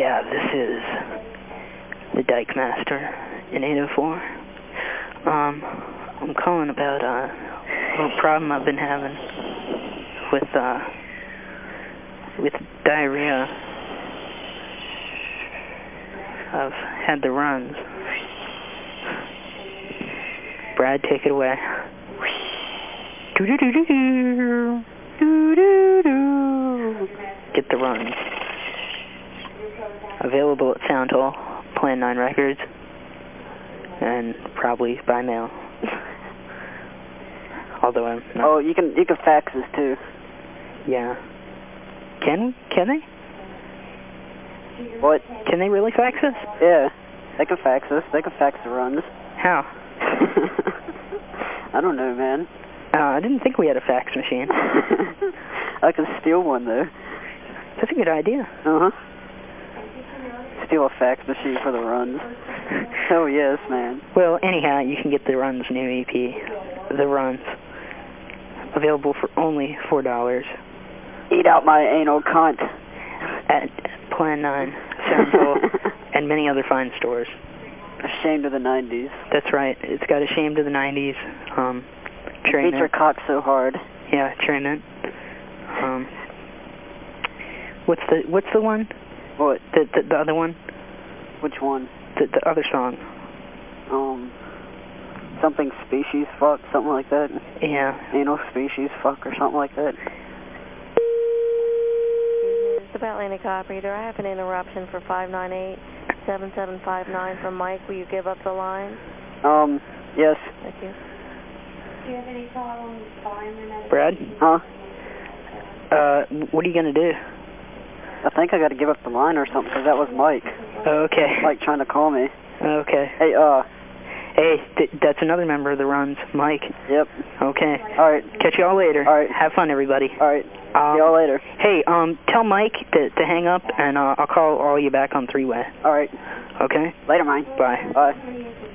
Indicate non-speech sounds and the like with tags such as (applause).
Yeah, this is the Dyke Master in 804. Um, I'm calling about uh, a little problem I've been having with, uh, with diarrhea. I've had the runs. Brad, take it away. Do do do do do. Do do do. Get the runs. Available at Sound Hall, Plan 9 Records, and probably by mail. (laughs) Although I'm not. Oh, you can you can fax this too. Yeah. Can can they? What? Can they really fax us? Yeah, they can fax us. They can fax the runs. How? (laughs) I don't know, man. Uh, I didn't think we had a fax machine. (laughs) I can steal one though. That's a good idea. Uh huh. Steal a fax machine for the runs. (laughs) Oh yes, man. Well, anyhow, you can get the Runs new EP, The Runs, available for only four dollars Eat out my anal cunt. at Plan 9, Sound Hall, (laughs) and many other fine stores. Ashamed of the 90s. That's right. It's got Ashamed of the 90s, um, Beat your cock so hard. Yeah, Treatment. Um, what's the what's the one? What? The the, the other one? Which one? The the other song? Um, something species fuck, something like that. Yeah. Anal species fuck or something like that. It's about Atlantic Operator. I have an interruption for 598-7759 from Mike. Will you give up the line? Um, yes. Thank you. Do you have any thought on firemen? Brad, Huh? uh, what are you gonna do? I think I got to give up the line or something because that was Mike. Okay. Mike trying to call me. Okay. Hey, uh, Hey, th that's another member of the Runs, Mike. yep. Okay. All right. Catch y'all later. All right. Have fun, everybody. All right. Um, See y'all later. Hey, um, tell Mike to to hang up, and uh, I'll call all you back on three way. All right. Okay. Later, mine. Bye. Bye.